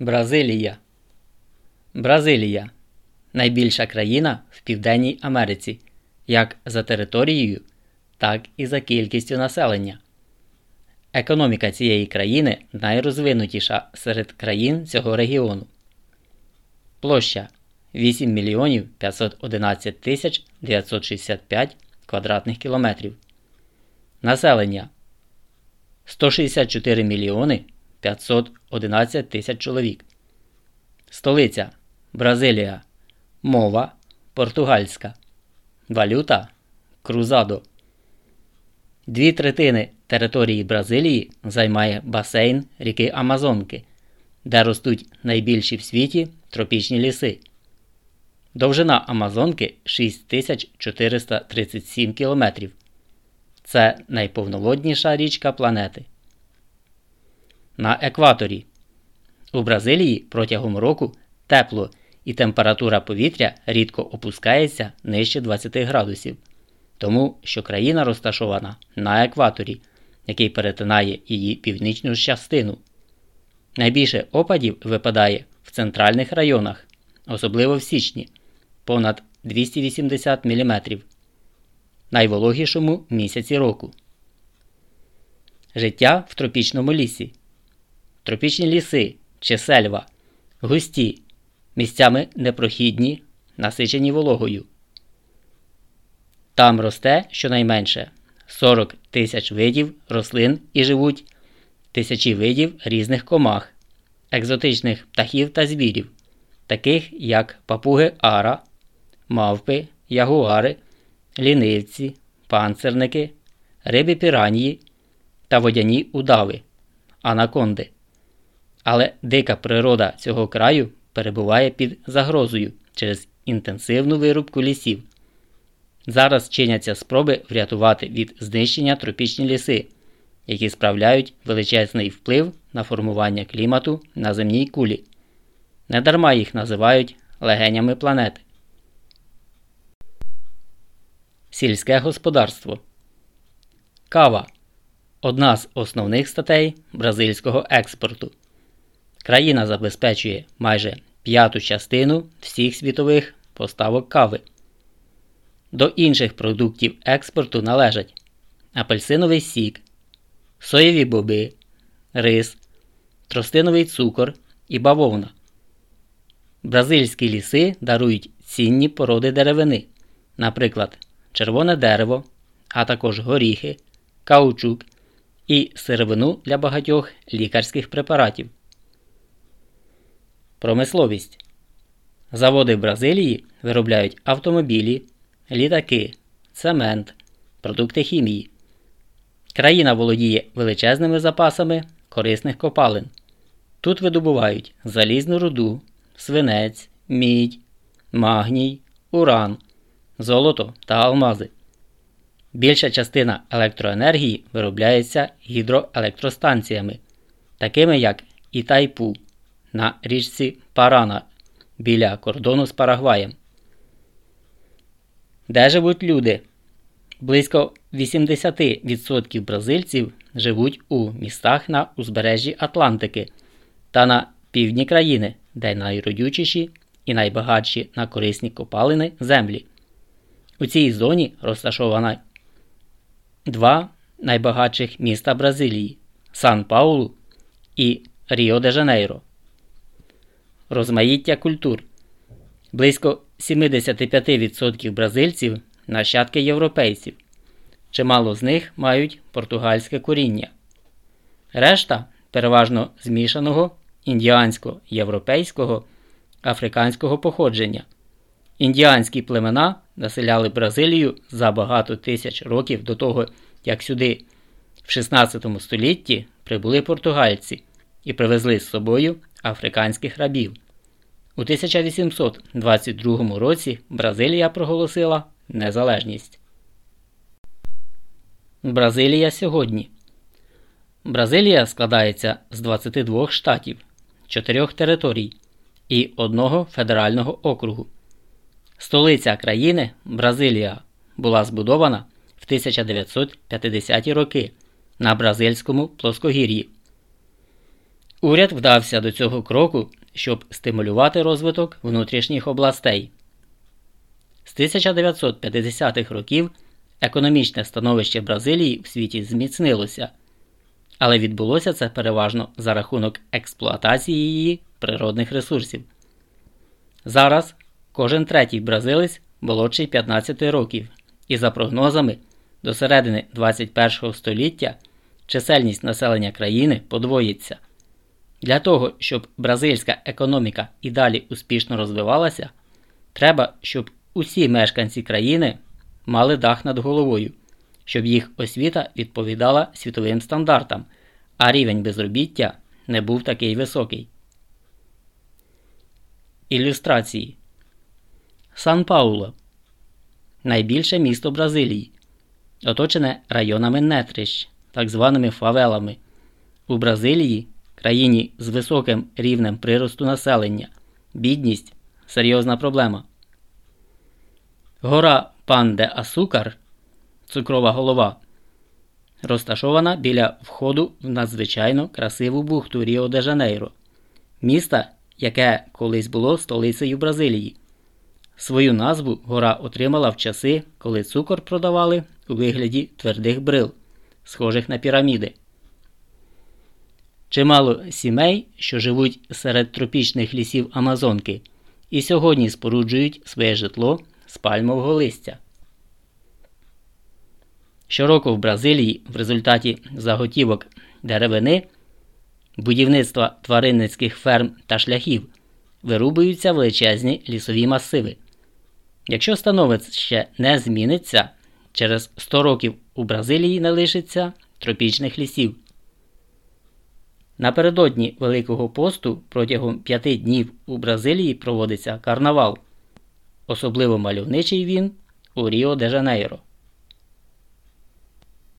Бразилія. Бразилія найбільша країна в Південній Америці як за територією, так і за кількістю населення. Економіка цієї країни найрозвинутіша серед країн цього регіону. Площа 8 мільйонів 511 тисяч 965 квадратних кілометрів. Населення 164 мільйони 511 тисяч чоловік. Столиця Бразилія. Мова португальська. Валюта крузадо. Дві третини території Бразилії займає басейн ріки Амазонки, де ростуть найбільші в світі тропічні ліси. Довжина Амазонки 6437 км. Це найповноводніша річка планети. На екваторі. У Бразилії протягом року тепло і температура повітря рідко опускається нижче 20 градусів, тому що країна розташована на екваторі, який перетинає її північну частину. Найбільше опадів випадає в центральних районах, особливо в січні понад 280 мм, найвологішому місяці року. Життя в тропічному лісі. Тропічні ліси чи сельва густі, місцями непрохідні, насичені вологою. Там росте щонайменше 40 тисяч видів рослин і живуть тисячі видів різних комах, екзотичних птахів та звірів, таких як папуги ара, мавпи, ягуари, лінивці, панцерники, риби піранії та водяні удави, анаконди. Але дика природа цього краю перебуває під загрозою через інтенсивну вирубку лісів. Зараз чиняться спроби врятувати від знищення тропічні ліси, які справляють величезний вплив на формування клімату на земній кулі. Недарма їх називають легенями планети. Сільське господарство. Кава одна з основних статей бразильського експорту. Країна забезпечує майже п'яту частину всіх світових поставок кави. До інших продуктів експорту належать апельсиновий сік, соєві боби, рис, тростиновий цукор і бавовна. Бразильські ліси дарують цінні породи деревини, наприклад, червоне дерево, а також горіхи, каучук і сировину для багатьох лікарських препаратів. Промисловість. Заводи в Бразилії виробляють автомобілі, літаки, цемент, продукти хімії. Країна володіє величезними запасами корисних копалин. Тут видобувають залізну руду, свинець, мідь, магній, уран, золото та алмази. Більша частина електроенергії виробляється гідроелектростанціями, такими як Ітайпу на річці Парана біля кордону з Парагваєм. Де живуть люди? Близько 80% бразильців живуть у містах на узбережжі Атлантики та на півдні країни, де найродючіші і найбагатші на корисні копалини землі. У цій зоні розташована два найбагатших міста Бразилії Сан Паулу і Ріо де Жанейро. Розмаїття культур. Близько 75% бразильців нащадки європейців. Чимало з них мають португальське коріння. Решта переважно змішаного індіансько-європейського африканського походження. Індіанські племена населяли Бразилію за багато тисяч років до того, як сюди в 16 столітті прибули португальці і привезли з собою африканських рабів. У 1822 році Бразилія проголосила незалежність. Бразилія сьогодні. Бразилія складається з 22 штатів, 4 територій і одного федерального округу. Столиця країни Бразилія була збудована в 1950-ті роки на Бразильському плоскогір'ї. Уряд вдався до цього кроку, щоб стимулювати розвиток внутрішніх областей. З 1950-х років економічне становище Бразилії в світі зміцнилося, але відбулося це переважно за рахунок експлуатації її природних ресурсів. Зараз кожен третій бразилець молодший 15 років, і за прогнозами до середини 21 століття чисельність населення країни подвоїться. Для того, щоб бразильська економіка і далі успішно розвивалася, треба, щоб усі мешканці країни мали дах над головою, щоб їх освіта відповідала світовим стандартам, а рівень безробіття не був такий високий. Ілюстрації Сан Пауло найбільше місто Бразилії, оточене районами нетрищ, так званими фавелами. У Бразилії, країні з високим рівнем приросту населення, бідність серйозна проблема. Гора Панде Асукар, цукрова голова, розташована біля входу в надзвичайно красиву бухту Ріо де Жанейро, міста, яке колись було столицею Бразилії. Свою назву гора отримала в часи, коли цукор продавали у вигляді твердих брил, схожих на піраміди. Чимало сімей, що живуть серед тропічних лісів Амазонки, і сьогодні споруджують своє житло з пальмового листя. Щороку в Бразилії в результаті заготівок деревини, будівництва тваринницьких ферм та шляхів вирубуються величезні лісові масиви. Якщо становище не зміниться, через 100 років у Бразилії не лишиться тропічних лісів. Напередодні Великого посту протягом п'яти днів у Бразилії проводиться карнавал. Особливо мальовничий він у Ріо де Жанейро.